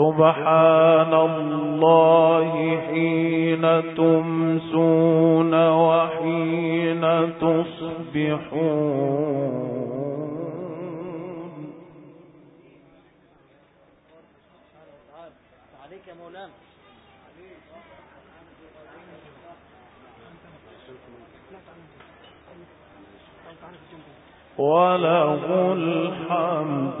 سبحان الله حين تمسون وحين تصبحون. عليك يا مولانا. وله الحمد.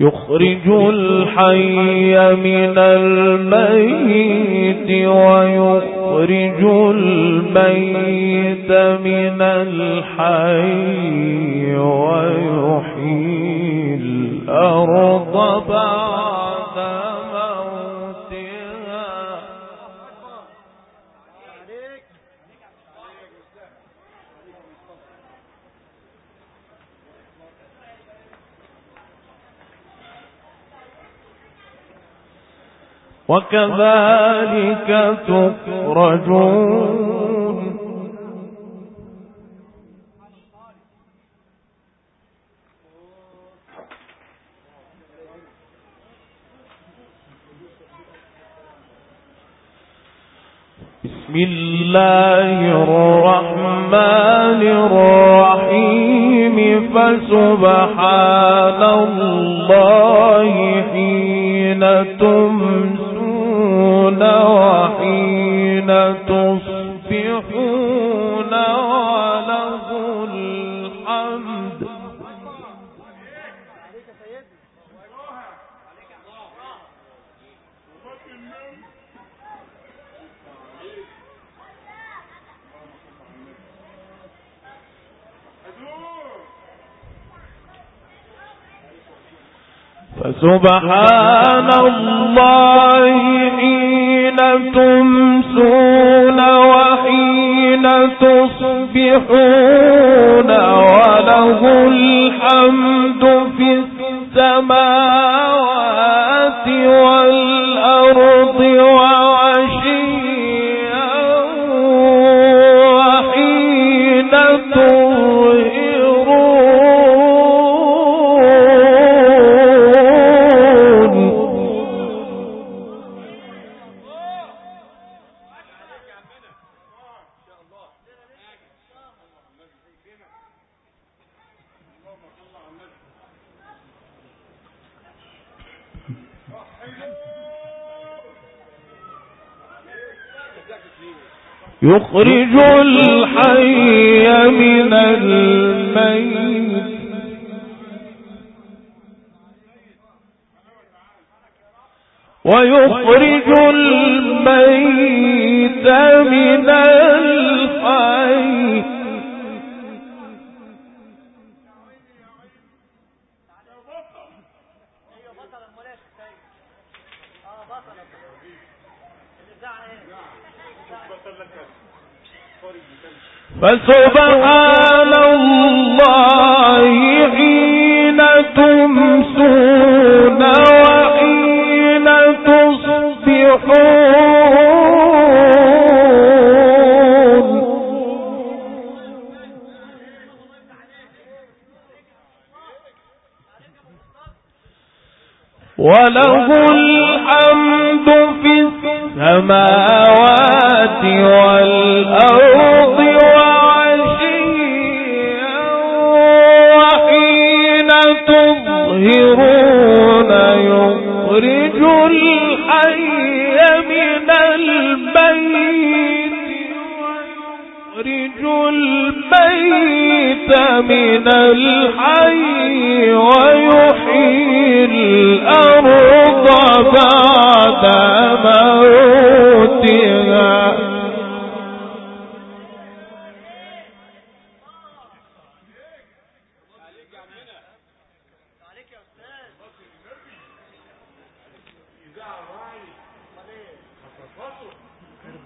يخرج الحي من الميت ويخرج الميت من الحي ويحيي الأرض بعد وكذلك تخرجون. بسم الله الرحمن الرحيم فسبحان فسبحان الله تمسون وحين تصبحون وله الحمد في السماوات يخرج فسبحان الله.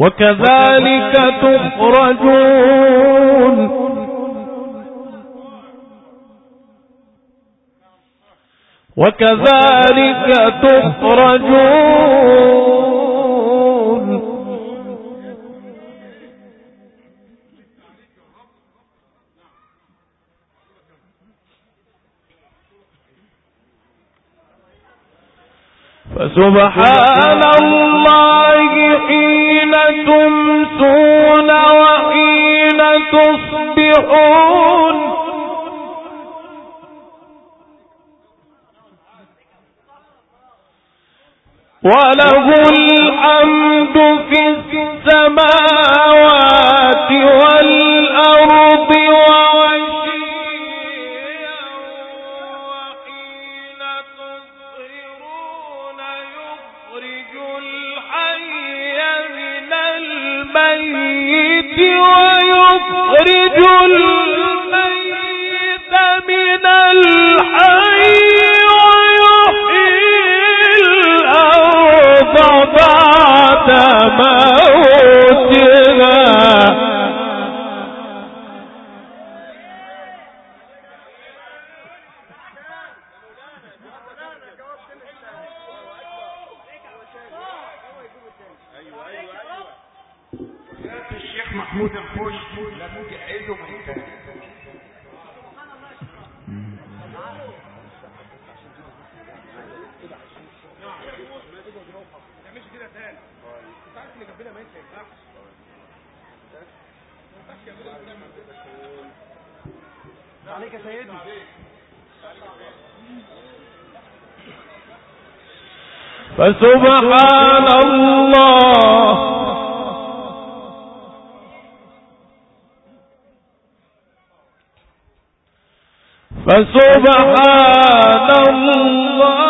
وكذلك تخرجون. وكذلك تخرجون. فسبحان الله حين تمسون وحين تصبحون. وله الحمد في السماوات فسبحان الله. فسبحان الله.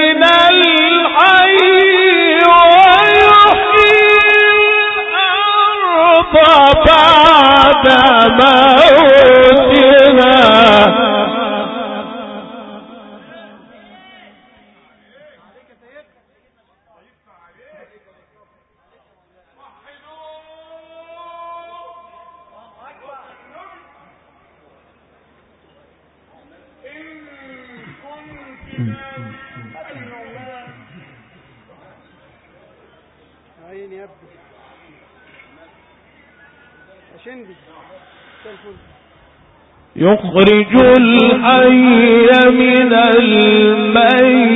يخرج الحي من الميت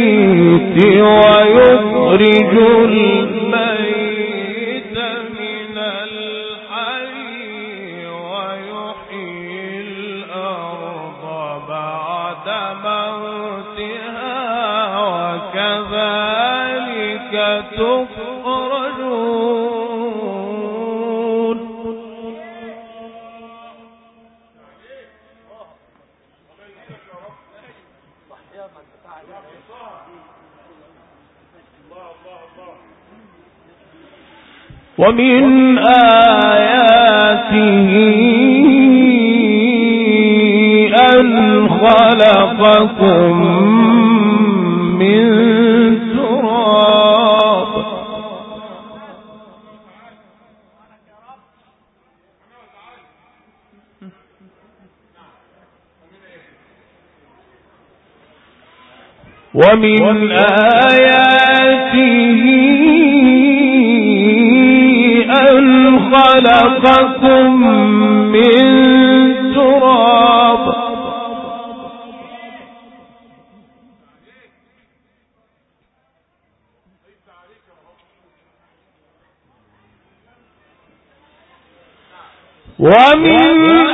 ويخرج الميت ومن آياته أن خلقكم من تراب. ومن آياته خلقكم من تراب. ومن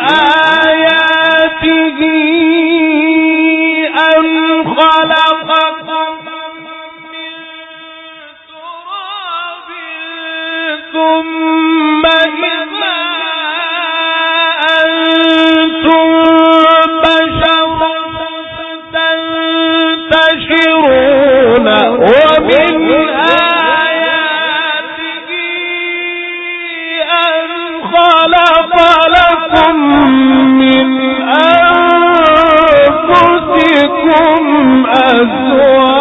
عليك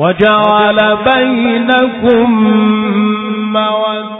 وجعل بينكم مودة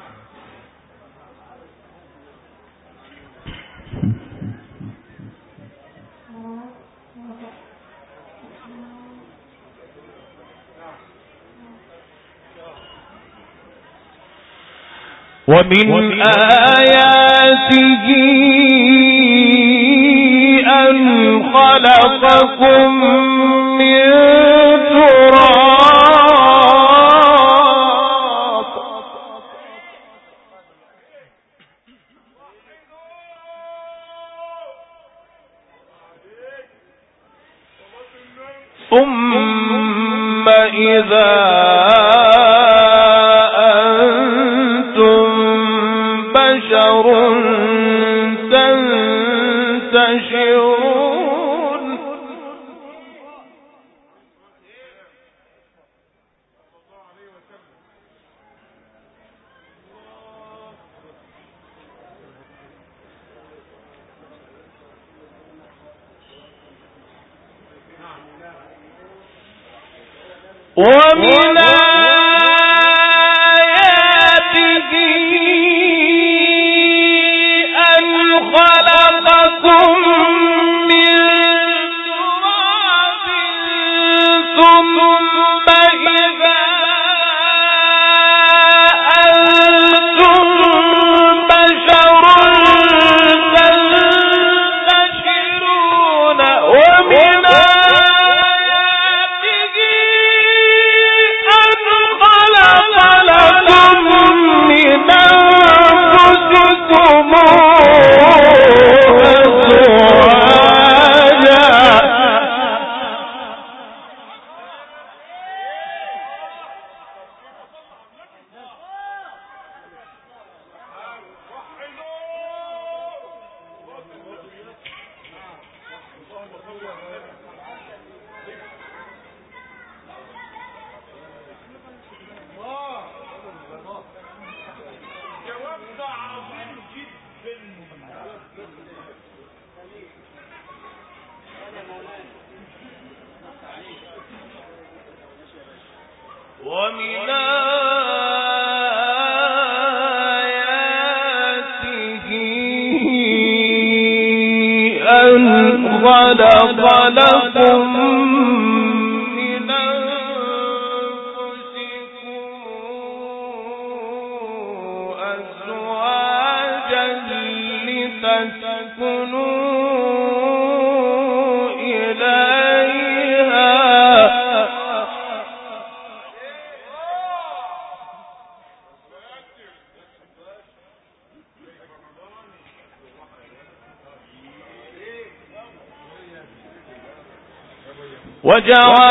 ومن آياته أن خلقكم ومن ومن 叫啊！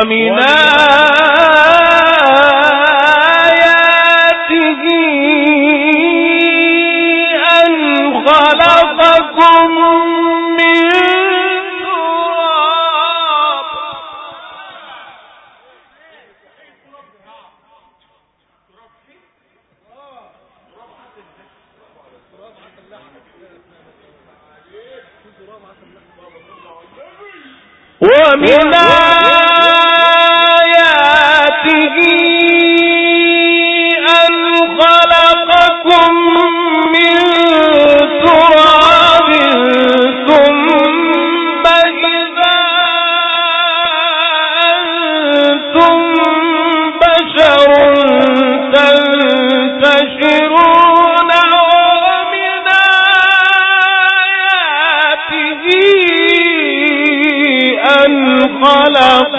ومن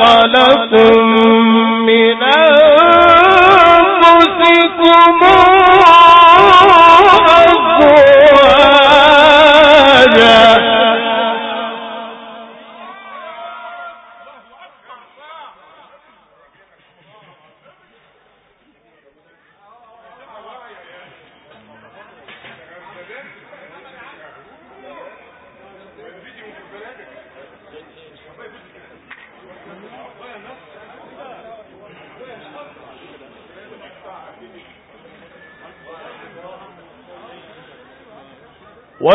خلقوا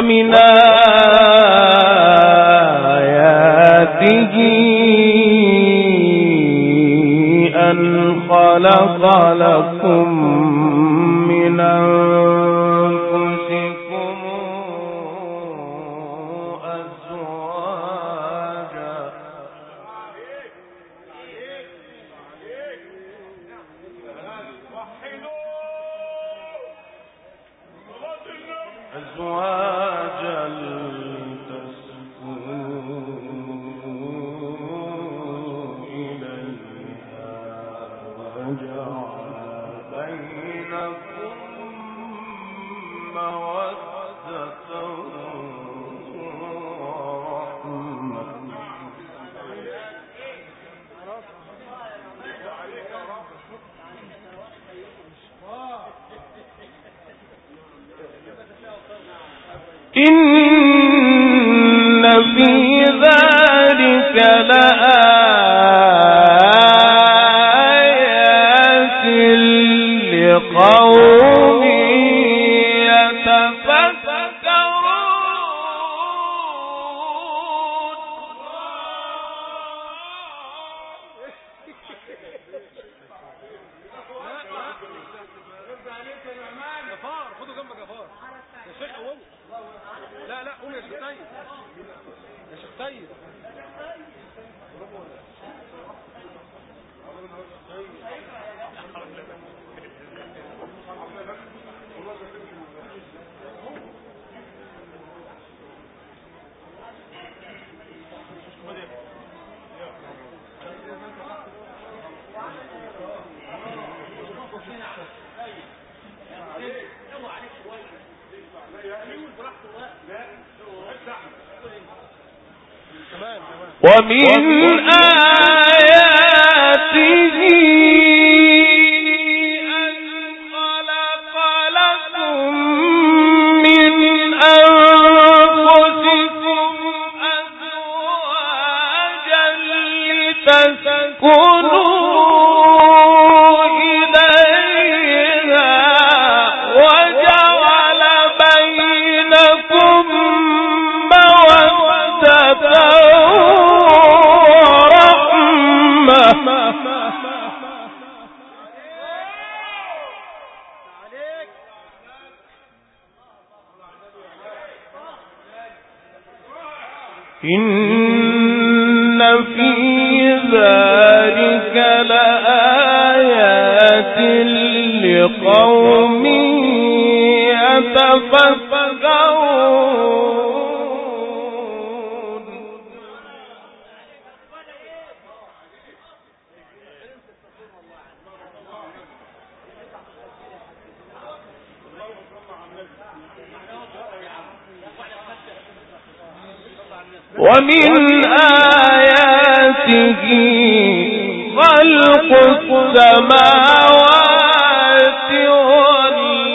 ومن آياته أن خلق لكم ومن آه إن ومن آياته خلق السماوات والأرض.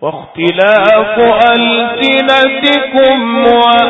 واختلاف ألسنتكم وألسنتكم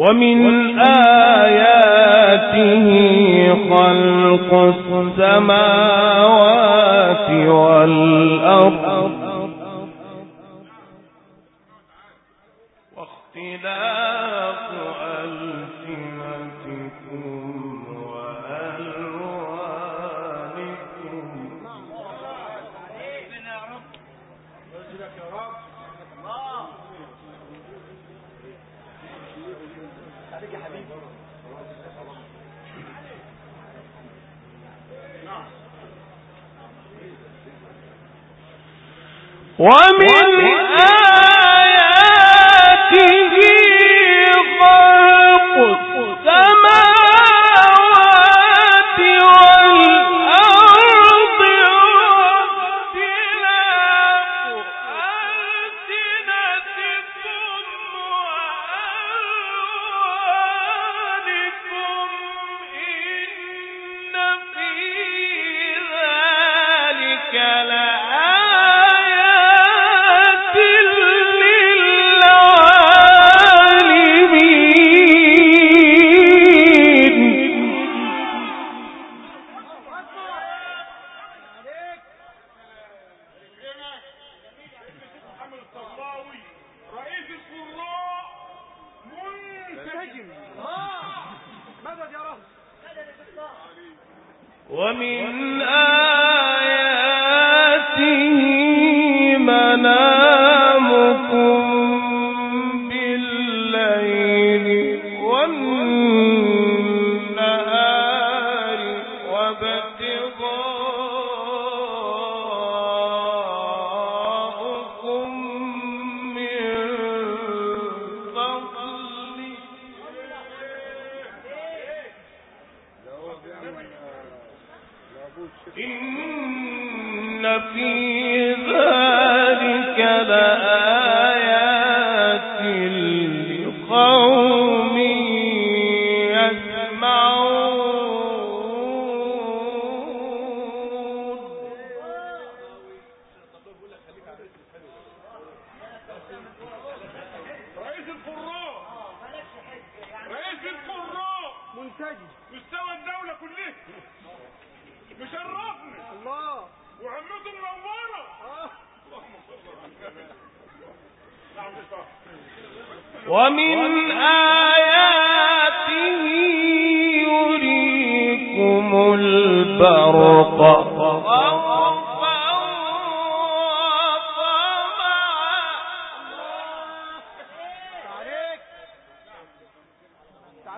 ومن آياته خلق السماوات ومن آياته خلقكم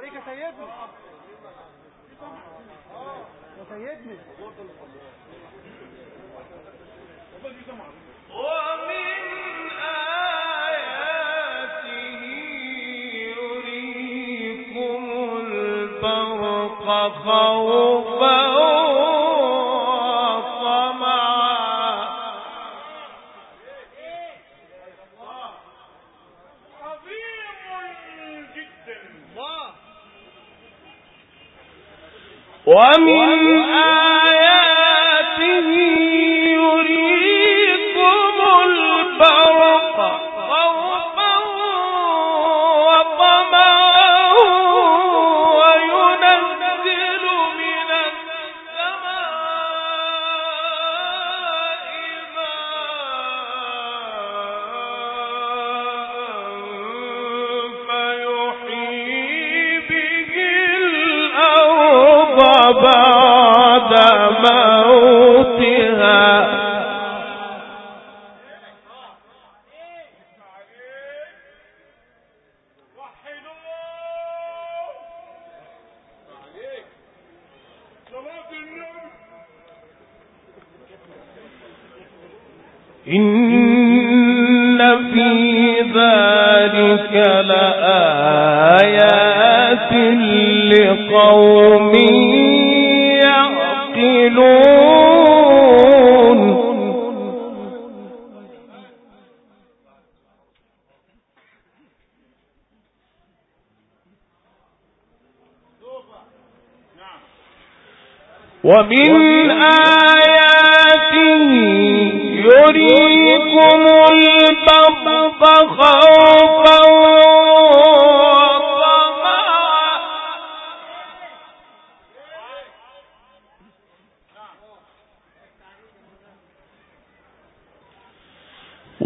عليك يا سيدنا. يا سيدنا. ومن آياته يريكم البرق خوفا ومن آه إن في ذلك لآيات لقوم يعقلون ومن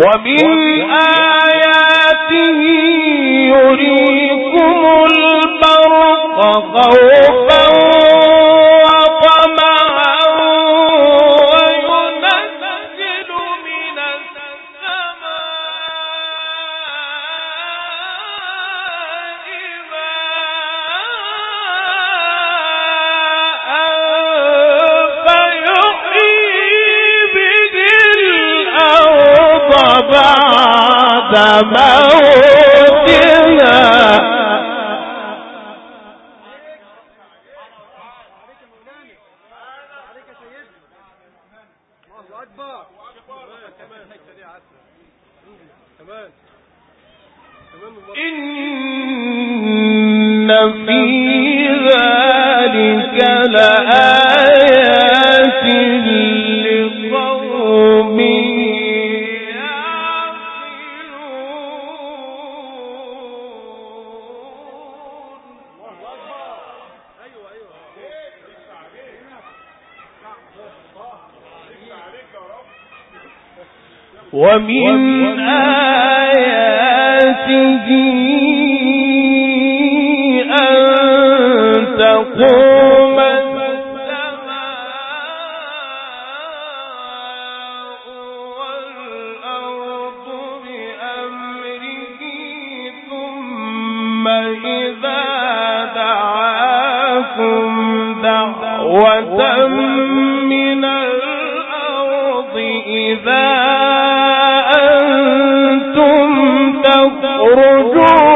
ومن موت إذا دعاكم دعوة أنتم تخرجون.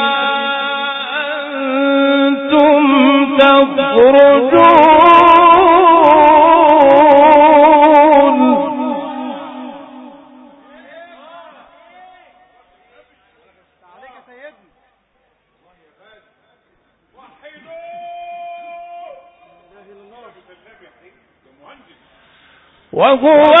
وهو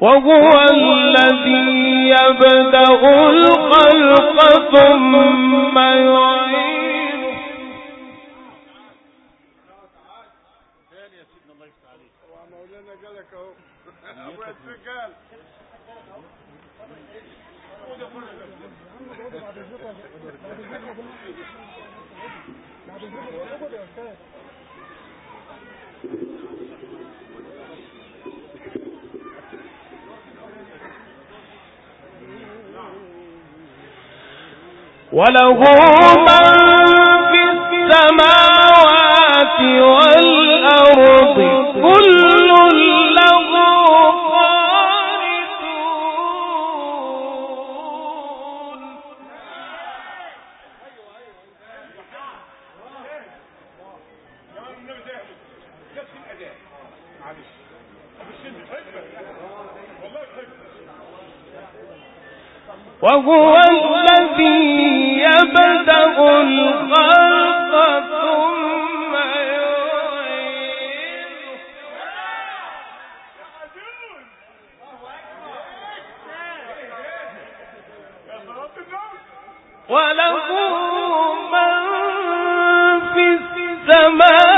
وهو الذي يبدأ الخلق ثم يعيد. اهو أبو وله من في السماوات والأرض كل وهو الذي يبدأ الخلق ثم يعيده وله من في السماء